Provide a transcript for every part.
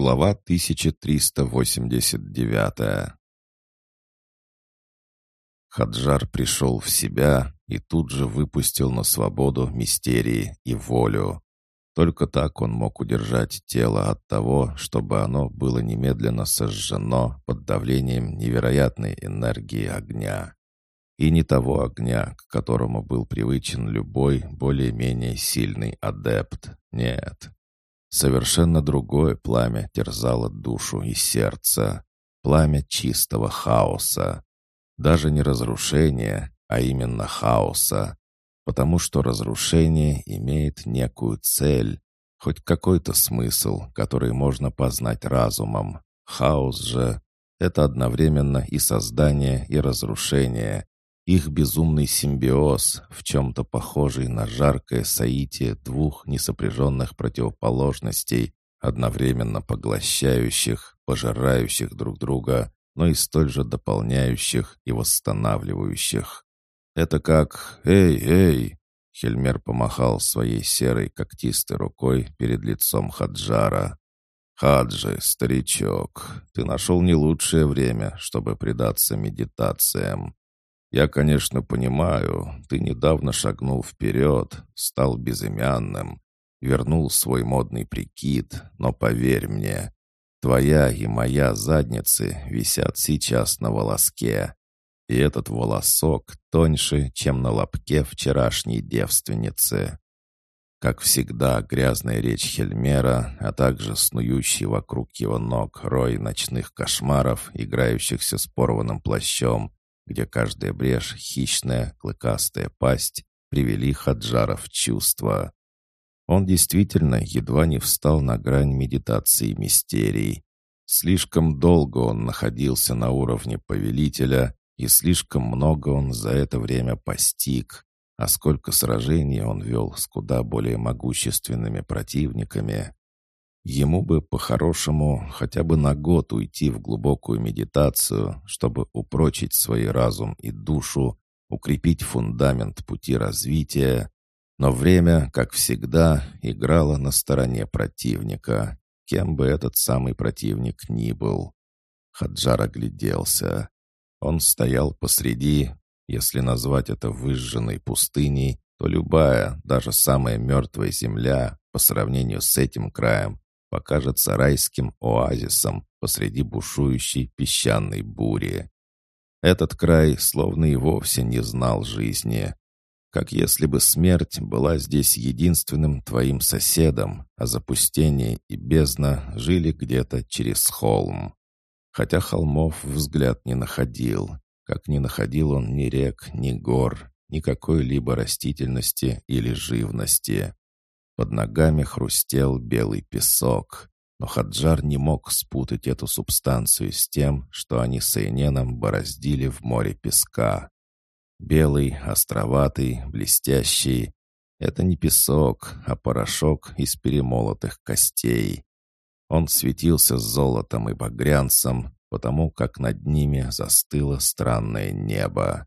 Глава 1389 Хаджар пришел в себя и тут же выпустил на свободу мистерии и волю. Только так он мог удержать тело от того, чтобы оно было немедленно сожжено под давлением невероятной энергии огня. И не того огня, к которому был привычен любой более-менее сильный адепт. Нет. Совершенно другое пламя терзало душу и сердце. Пламя чистого хаоса. Даже не разрушения, а именно хаоса. Потому что разрушение имеет некую цель, хоть какой-то смысл, который можно познать разумом. Хаос же — это одновременно и создание, и разрушение, их безумный симбиоз, в чем-то похожий на жаркое соитие двух несопряженных противоположностей, одновременно поглощающих, пожирающих друг друга, но и столь же дополняющих и восстанавливающих. Это как «Эй, эй!» Хельмер помахал своей серой когтистой рукой перед лицом Хаджара. «Хаджи, старичок, ты нашел не лучшее время, чтобы предаться медитациям. Я, конечно, понимаю, ты недавно шагнул вперед, стал безымянным, вернул свой модный прикид, но поверь мне, твоя и моя задницы висят сейчас на волоске, и этот волосок тоньше, чем на лобке вчерашней девственницы. Как всегда, грязная речь Хельмера, а также снующий вокруг его ног рой ночных кошмаров, играющихся с порванным плащом, где каждая брешь — хищная, клыкастая пасть, привели Хаджара в чувство. Он действительно едва не встал на грань медитации мистерий. Слишком долго он находился на уровне повелителя, и слишком много он за это время постиг, а сколько сражений он вел с куда более могущественными противниками. Ему бы по-хорошему хотя бы на год уйти в глубокую медитацию, чтобы упрочить свой разум и душу, укрепить фундамент пути развития. Но время, как всегда, играло на стороне противника, кем бы этот самый противник ни был. Хаджар огляделся. Он стоял посреди, если назвать это выжженной пустыней, то любая, даже самая мертвая земля, по сравнению с этим краем, покажется райским оазисом посреди бушующей песчаной бури. Этот край словно и вовсе не знал жизни. Как если бы смерть была здесь единственным твоим соседом, а запустение и бездна жили где-то через холм. Хотя холмов взгляд не находил, как не находил он ни рек, ни гор, ни какой-либо растительности или живности. Под ногами хрустел белый песок, но Хаджар не мог спутать эту субстанцию с тем, что они с Эйненом бороздили в море песка. Белый, островатый, блестящий — это не песок, а порошок из перемолотых костей. Он светился золотом и багрянцем, потому как над ними застыло странное небо.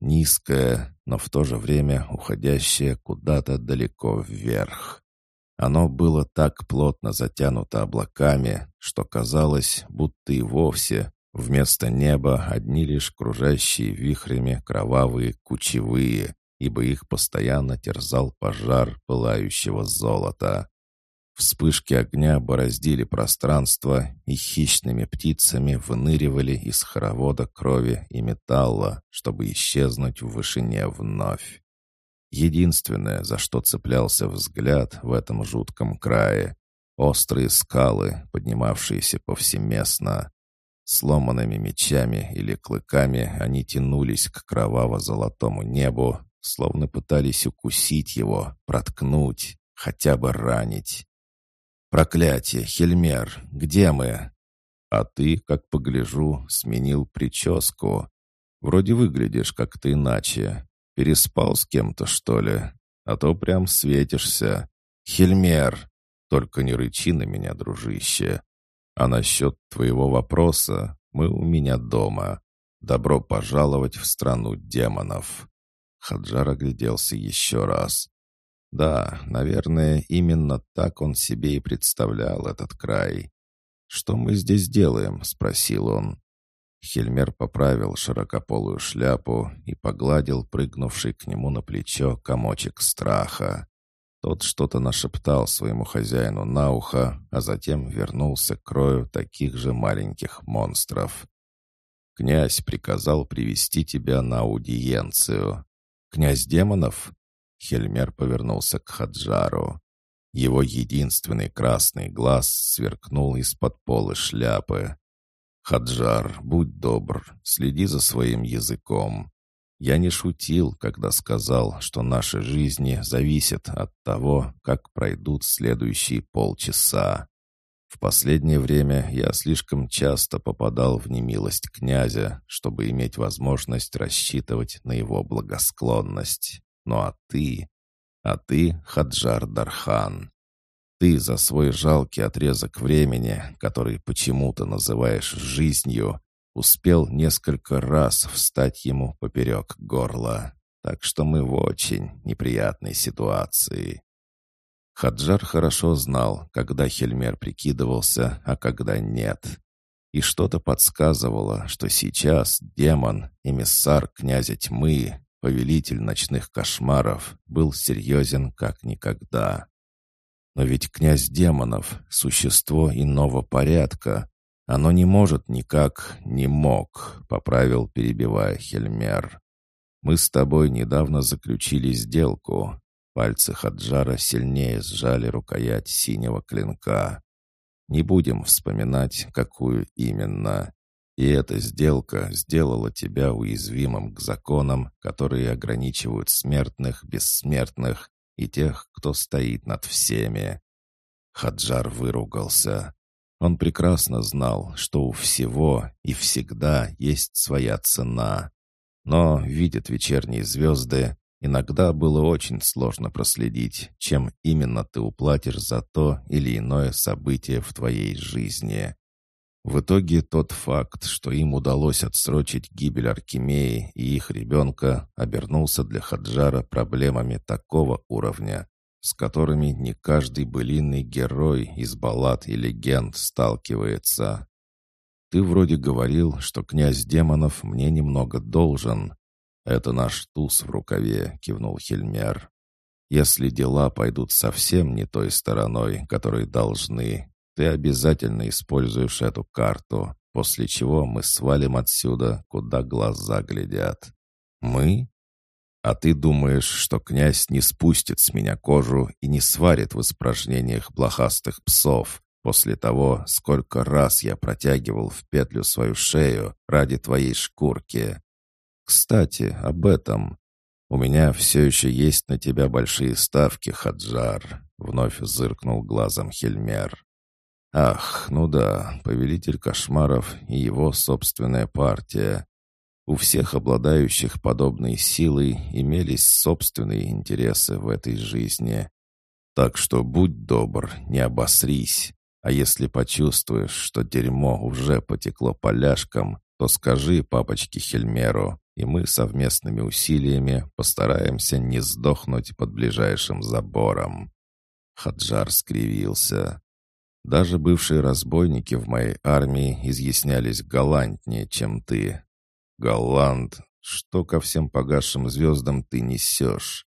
Низкое, но в то же время уходящее куда-то далеко вверх. Оно было так плотно затянуто облаками, что казалось, будто и вовсе вместо неба одни лишь кружащие вихрями кровавые кучевые, ибо их постоянно терзал пожар пылающего золота. Вспышки огня бороздили пространство и хищными птицами выныривали из хоровода крови и металла, чтобы исчезнуть в вышине вновь. Единственное, за что цеплялся взгляд в этом жутком крае — острые скалы, поднимавшиеся повсеместно. Сломанными мечами или клыками они тянулись к кроваво-золотому небу, словно пытались укусить его, проткнуть, хотя бы ранить. «Проклятие, Хельмер, где мы?» «А ты, как погляжу, сменил прическу. Вроде выглядишь как-то иначе. Переспал с кем-то, что ли? А то прям светишься. Хельмер! Только не рычи на меня, дружище. А насчет твоего вопроса мы у меня дома. Добро пожаловать в страну демонов». Хаджар огляделся еще раз. Да, наверное, именно так он себе и представлял этот край. «Что мы здесь делаем?» — спросил он. Хельмер поправил широкополую шляпу и погладил прыгнувший к нему на плечо комочек страха. Тот что-то нашептал своему хозяину на ухо, а затем вернулся к крою таких же маленьких монстров. «Князь приказал привести тебя на аудиенцию. Князь демонов?» Хельмер повернулся к Хаджару. Его единственный красный глаз сверкнул из-под полы шляпы. «Хаджар, будь добр, следи за своим языком. Я не шутил, когда сказал, что наши жизни зависят от того, как пройдут следующие полчаса. В последнее время я слишком часто попадал в немилость князя, чтобы иметь возможность рассчитывать на его благосклонность. Ну а ты... А ты, Хаджар Дархан, ты за свой жалкий отрезок времени, который почему-то называешь жизнью, успел несколько раз встать ему поперек горла. Так что мы в очень неприятной ситуации. Хаджар хорошо знал, когда Хельмер прикидывался, а когда нет. И что-то подсказывало, что сейчас демон, эмиссар князя тьмы, повелитель ночных кошмаров, был серьезен как никогда. Но ведь князь демонов — существо иного порядка. Оно не может никак, не мог, — поправил, перебивая Хельмер. Мы с тобой недавно заключили сделку. Пальцы Хаджара сильнее сжали рукоять синего клинка. Не будем вспоминать, какую именно. И эта сделка сделала тебя уязвимым к законам, которые ограничивают смертных, бессмертных и тех, кто стоит над всеми. Хаджар выругался. Он прекрасно знал, что у всего и всегда есть своя цена. Но, видят вечерние звезды, иногда было очень сложно проследить, чем именно ты уплатишь за то или иное событие в твоей жизни. В итоге тот факт, что им удалось отсрочить гибель Аркемии и их ребенка, обернулся для Хаджара проблемами такого уровня, с которыми не каждый былинный герой из баллад и легенд сталкивается. «Ты вроде говорил, что князь демонов мне немного должен». «Это наш туз в рукаве», — кивнул Хельмер. «Если дела пойдут совсем не той стороной, которой должны, ты обязательно используешь эту карту, после чего мы свалим отсюда, куда глаза глядят. Мы? А ты думаешь, что князь не спустит с меня кожу и не сварит в испражнениях блохастых псов после того, сколько раз я протягивал в петлю свою шею ради твоей шкурки? Кстати, об этом. У меня все еще есть на тебя большие ставки, Хаджар, вновь зыркнул глазом Хельмер. Ах, ну да, повелитель кошмаров и его собственная партия. У всех обладающих подобной силой имелись собственные интересы в этой жизни. Так что будь добр, не обосрись. А если почувствуешь, что дерьмо уже потекло поляшком, то скажи папочке Хельмеру, и мы совместными усилиями постараемся не сдохнуть под ближайшим забором. Хаджар скривился. Даже бывшие разбойники в моей армии изъяснялись галантнее, чем ты. Галант, что ко всем погасшим звездам ты несешь?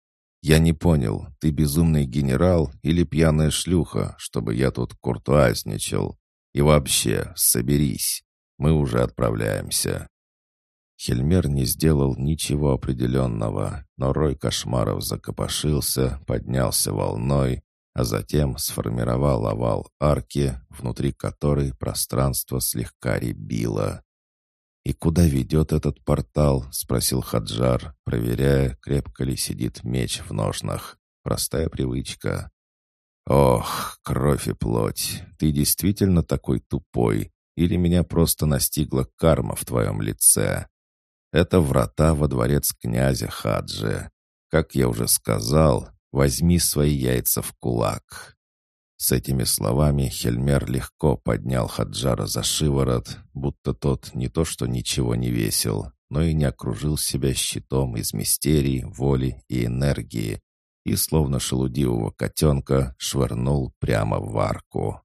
Я не понял, ты безумный генерал или пьяная шлюха, чтобы я тут куртуазничал? И вообще, соберись, мы уже отправляемся. Хельмер не сделал ничего определенного, но рой кошмаров закопошился, поднялся волной, а затем сформировал овал арки, внутри которой пространство слегка ребило. «И куда ведет этот портал?» — спросил Хаджар, проверяя, крепко ли сидит меч в ножнах. Простая привычка. «Ох, кровь и плоть, ты действительно такой тупой, или меня просто настигла карма в твоем лице?» «Это врата во дворец князя Хаджи. Как я уже сказал, Возьми свои яйца в кулак». С этими словами Хельмер легко поднял Хаджара за шиворот, будто тот не то что ничего не весил, но и не окружил себя щитом из мистерий, воли и энергии, и, словно шелудивого котенка, швырнул прямо в арку.